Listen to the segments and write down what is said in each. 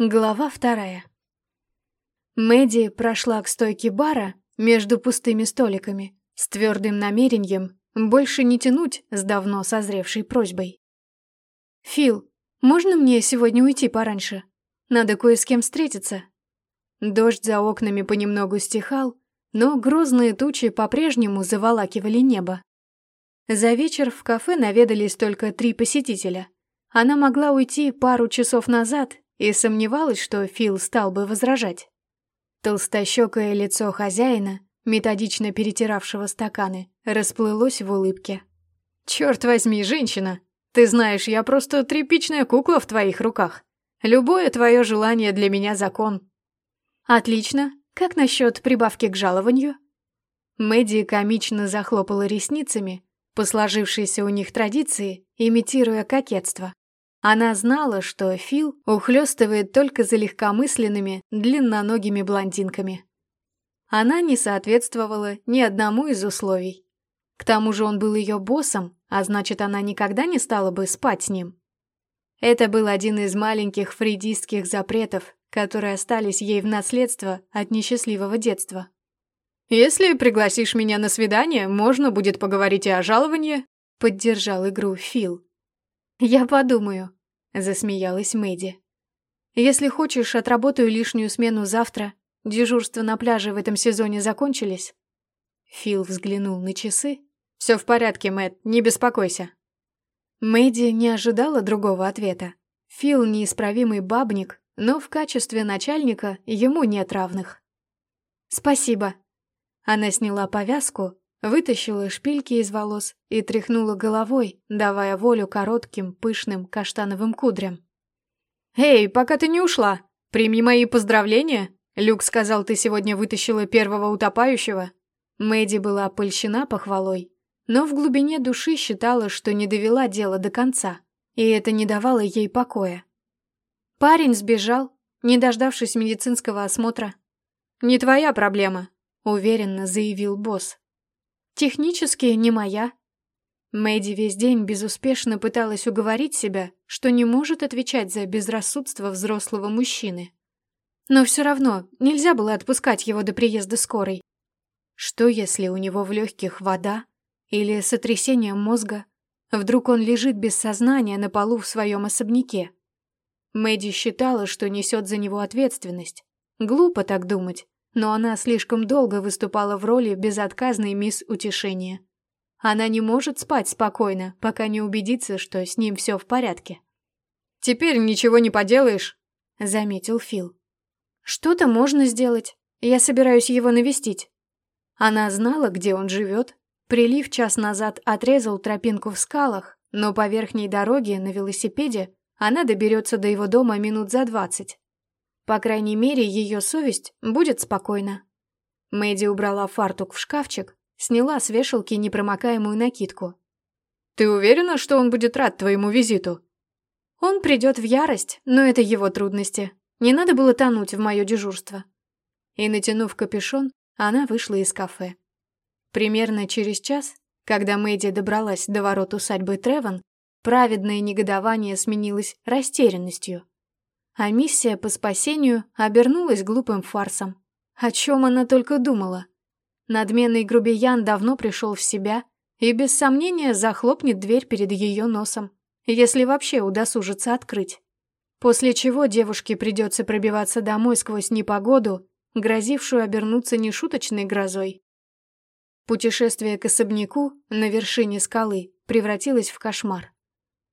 Глава вторая. Мэдди прошла к стойке бара между пустыми столиками с твердым намерением больше не тянуть с давно созревшей просьбой. «Фил, можно мне сегодня уйти пораньше? Надо кое с кем встретиться». Дождь за окнами понемногу стихал, но грозные тучи по-прежнему заволакивали небо. За вечер в кафе наведались только три посетителя. Она могла уйти пару часов назад и сомневалась, что Фил стал бы возражать. Толстощекое лицо хозяина, методично перетиравшего стаканы, расплылось в улыбке. «Черт возьми, женщина! Ты знаешь, я просто тряпичная кукла в твоих руках. Любое твое желание для меня закон». «Отлично. Как насчет прибавки к жалованию?» Мэдди комично захлопала ресницами, по сложившейся у них традиции, имитируя кокетство. Она знала, что Фил ухлёстывает только за легкомысленными, длинноногими блондинками. Она не соответствовала ни одному из условий. К тому же он был ее боссом, а значит, она никогда не стала бы спать с ним. Это был один из маленьких фрейдистских запретов, которые остались ей в наследство от несчастливого детства. «Если пригласишь меня на свидание, можно будет поговорить и о жаловании», — поддержал игру Фил. «Я подумаю», — засмеялась Мэдди. «Если хочешь, отработаю лишнюю смену завтра. Дежурства на пляже в этом сезоне закончились». Фил взглянул на часы. «Все в порядке, Мэтт, не беспокойся». Мэдди не ожидала другого ответа. Фил неисправимый бабник, но в качестве начальника ему нет равных. «Спасибо». Она сняла повязку, Вытащила шпильки из волос и тряхнула головой, давая волю коротким, пышным каштановым кудрям. «Эй, пока ты не ушла, прими мои поздравления!» Люк сказал, ты сегодня вытащила первого утопающего. Мэдди была польщена похвалой, но в глубине души считала, что не довела дело до конца, и это не давало ей покоя. Парень сбежал, не дождавшись медицинского осмотра. «Не твоя проблема», — уверенно заявил босс. Технически не моя. Мэдди весь день безуспешно пыталась уговорить себя, что не может отвечать за безрассудство взрослого мужчины. Но все равно нельзя было отпускать его до приезда скорой. Что, если у него в легких вода или сотрясение мозга? Вдруг он лежит без сознания на полу в своем особняке? Мэдди считала, что несет за него ответственность. Глупо так думать но она слишком долго выступала в роли безотказной мисс утешения. Она не может спать спокойно, пока не убедится, что с ним все в порядке. «Теперь ничего не поделаешь», — заметил Фил. «Что-то можно сделать. Я собираюсь его навестить». Она знала, где он живет. Прилив час назад отрезал тропинку в скалах, но по верхней дороге на велосипеде она доберется до его дома минут за двадцать. По крайней мере, ее совесть будет спокойна. Мэдди убрала фартук в шкафчик, сняла с вешалки непромокаемую накидку. «Ты уверена, что он будет рад твоему визиту?» «Он придет в ярость, но это его трудности. Не надо было тонуть в мое дежурство». И, натянув капюшон, она вышла из кафе. Примерно через час, когда Мэдди добралась до ворот усадьбы Треван, праведное негодование сменилось растерянностью а миссия по спасению обернулась глупым фарсом. О чем она только думала? Надменный грубиян давно пришел в себя и без сомнения захлопнет дверь перед ее носом, если вообще удосужится открыть. После чего девушке придется пробиваться домой сквозь непогоду, грозившую обернуться нешуточной грозой. Путешествие к особняку на вершине скалы превратилось в кошмар.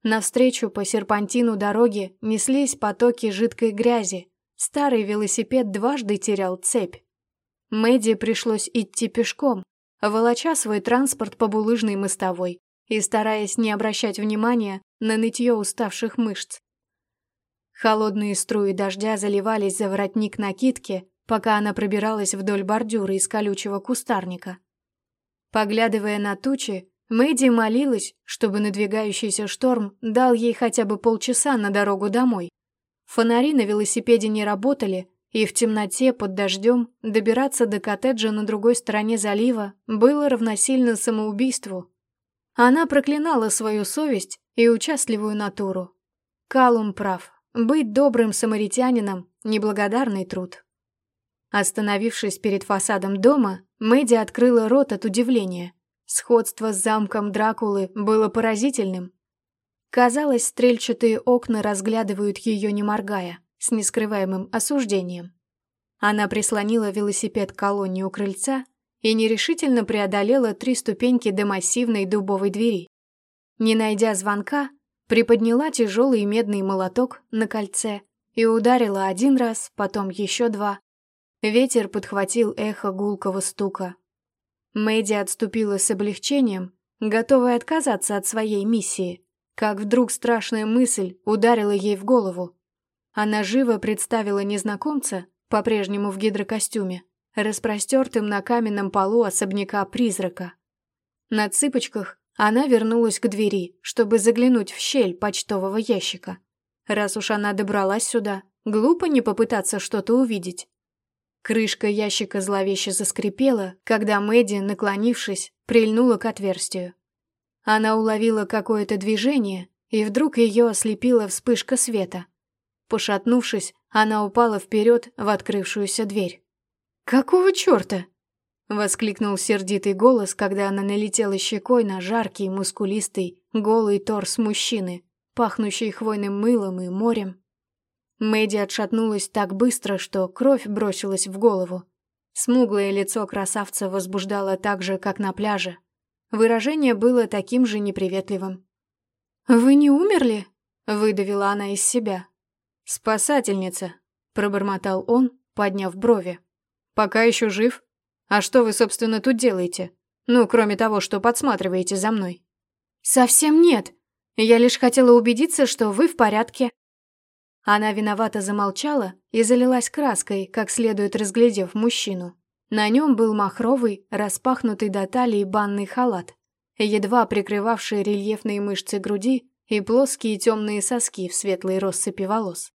Навстречу по серпантину дороги неслись потоки жидкой грязи. Старый велосипед дважды терял цепь. Мэдди пришлось идти пешком, волоча свой транспорт по булыжной мостовой и стараясь не обращать внимания на нытье уставших мышц. Холодные струи дождя заливались за воротник накидки, пока она пробиралась вдоль бордюра из колючего кустарника. Поглядывая на тучи, Мэдди молилась, чтобы надвигающийся шторм дал ей хотя бы полчаса на дорогу домой. Фонари на велосипеде не работали, и в темноте под дождем добираться до коттеджа на другой стороне залива было равносильно самоубийству. Она проклинала свою совесть и участливую натуру. Калум прав. быть добрым самаритянином – неблагодарный труд. Остановившись перед фасадом дома, Мэдди открыла рот от удивления. Сходство с замком Дракулы было поразительным. Казалось, стрельчатые окна разглядывают ее не моргая, с нескрываемым осуждением. Она прислонила велосипед к колонне у крыльца и нерешительно преодолела три ступеньки до массивной дубовой двери. Не найдя звонка, приподняла тяжелый медный молоток на кольце и ударила один раз, потом еще два. Ветер подхватил эхо гулкого стука. Мэдди отступила с облегчением, готовая отказаться от своей миссии, как вдруг страшная мысль ударила ей в голову. Она живо представила незнакомца, по-прежнему в гидрокостюме, распростертым на каменном полу особняка призрака. На цыпочках она вернулась к двери, чтобы заглянуть в щель почтового ящика. Раз уж она добралась сюда, глупо не попытаться что-то увидеть. Крышка ящика зловеще заскрипела, когда Мэдди, наклонившись, прильнула к отверстию. Она уловила какое-то движение, и вдруг ее ослепила вспышка света. Пошатнувшись, она упала вперед в открывшуюся дверь. «Какого черта?» — воскликнул сердитый голос, когда она налетела щекой на жаркий, мускулистый, голый торс мужчины, пахнущий хвойным мылом и морем. Мэдди отшатнулась так быстро, что кровь бросилась в голову. Смуглое лицо красавца возбуждало так же, как на пляже. Выражение было таким же неприветливым. «Вы не умерли?» — выдавила она из себя. «Спасательница», — пробормотал он, подняв брови. «Пока еще жив?» «А что вы, собственно, тут делаете? Ну, кроме того, что подсматриваете за мной». «Совсем нет. Я лишь хотела убедиться, что вы в порядке». Она виновато замолчала и залилась краской, как следует разглядев мужчину. На нем был махровый, распахнутый до талии банный халат, едва прикрывавший рельефные мышцы груди и плоские темные соски в светлой россыпи волос.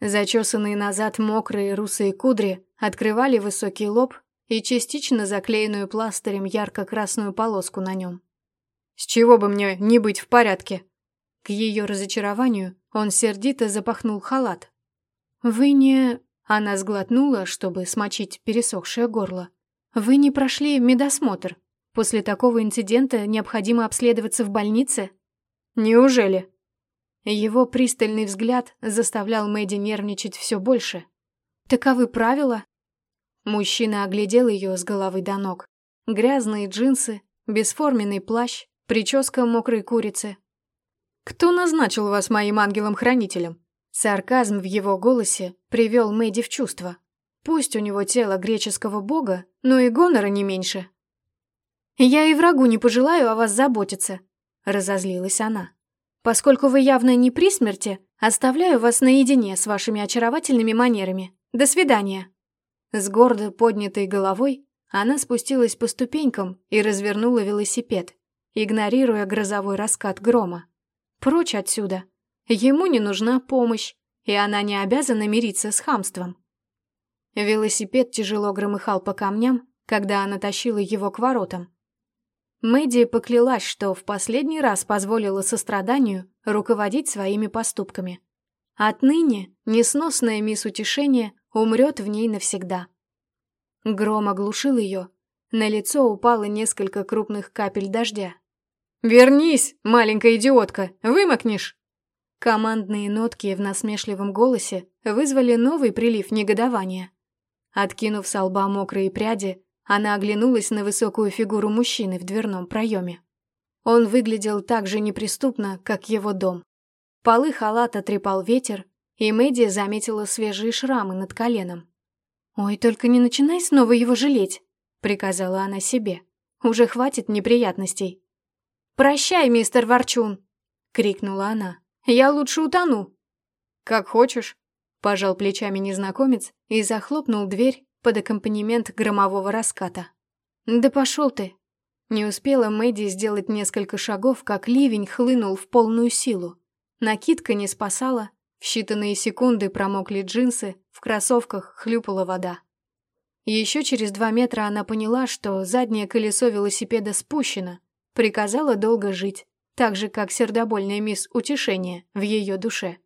Зачесанные назад мокрые русые кудри открывали высокий лоб и частично заклеенную пластырем ярко-красную полоску на нем. «С чего бы мне не быть в порядке?» К ее разочарованию он сердито запахнул халат. «Вы не...» Она сглотнула, чтобы смочить пересохшее горло. «Вы не прошли медосмотр. После такого инцидента необходимо обследоваться в больнице?» «Неужели?» Его пристальный взгляд заставлял Мэдди нервничать все больше. «Таковы правила?» Мужчина оглядел ее с головы до ног. Грязные джинсы, бесформенный плащ, прическа мокрой курицы. «Кто назначил вас моим ангелом-хранителем?» Сарказм в его голосе привел Мэдди в чувство. Пусть у него тело греческого бога, но и гонора не меньше. «Я и врагу не пожелаю о вас заботиться», — разозлилась она. «Поскольку вы явно не при смерти, оставляю вас наедине с вашими очаровательными манерами. До свидания». С гордо поднятой головой она спустилась по ступенькам и развернула велосипед, игнорируя грозовой раскат грома. Прочь отсюда. Ему не нужна помощь, и она не обязана мириться с хамством. Велосипед тяжело громыхал по камням, когда она тащила его к воротам. Мэдди поклялась, что в последний раз позволила состраданию руководить своими поступками. Отныне несносная мисс утешения умрет в ней навсегда. Гром оглушил ее. На лицо упало несколько крупных капель дождя. «Вернись, маленькая идиотка, вымокнешь!» Командные нотки в насмешливом голосе вызвали новый прилив негодования. Откинув с лба мокрые пряди, она оглянулась на высокую фигуру мужчины в дверном проеме. Он выглядел так же неприступно, как его дом. Полы халата трепал ветер, и Мэдди заметила свежие шрамы над коленом. «Ой, только не начинай снова его жалеть», — приказала она себе. «Уже хватит неприятностей». «Прощай, мистер Ворчун!» — крикнула она. «Я лучше утону». «Как хочешь», — пожал плечами незнакомец и захлопнул дверь под аккомпанемент громового раската. «Да пошел ты!» Не успела Мэдди сделать несколько шагов, как ливень хлынул в полную силу. Накидка не спасала, в считанные секунды промокли джинсы, в кроссовках хлюпала вода. Еще через два метра она поняла, что заднее колесо велосипеда спущено, приказала долго жить, так же, как сердобольная мисс Утешение в ее душе.